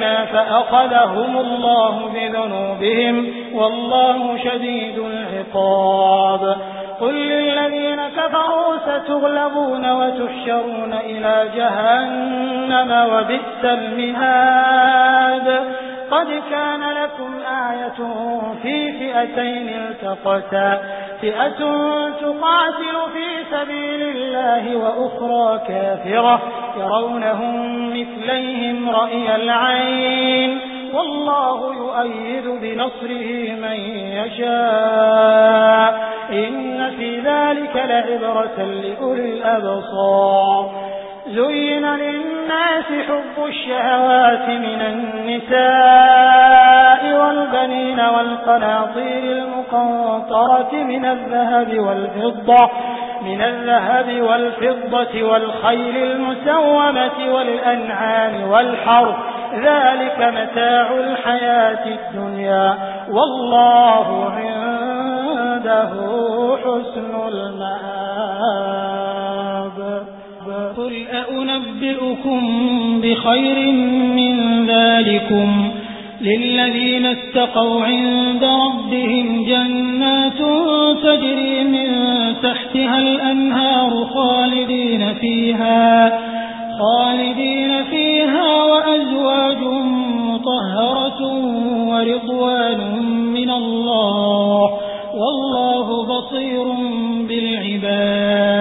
فأخذهم الله بذنوبهم والله شديد العقاب. قل للذين كفروا ستغلبون وتحشرون إلى جهنم وبئس المهاد. قد كان لكم آية في فئتين التقتا. فئة تقاتل في سبيل الله وأخرى كافرة يرونهم مثليهم رأي العين والله يؤيد بنصره من يشاء إن في ذلك لعبرة لأولي الأبصار زين للناس حب الشهوات من النساء والبنين والقناطير المقنطرة من الذهب والفضة من الذهب والفضة والخيل المسومة والأنعام والحرث. ذلك متاع الحياة الدنيا. والله عنده حسن المآب. قل أأنبئكم بخير من ذلكم. للذين اتقوا عند ربهم جنات تجري تحتها الأنهار خالدين فيها خالدين فيها وأزواج مطهرة ورضوان من الله والله بصير بالعباد.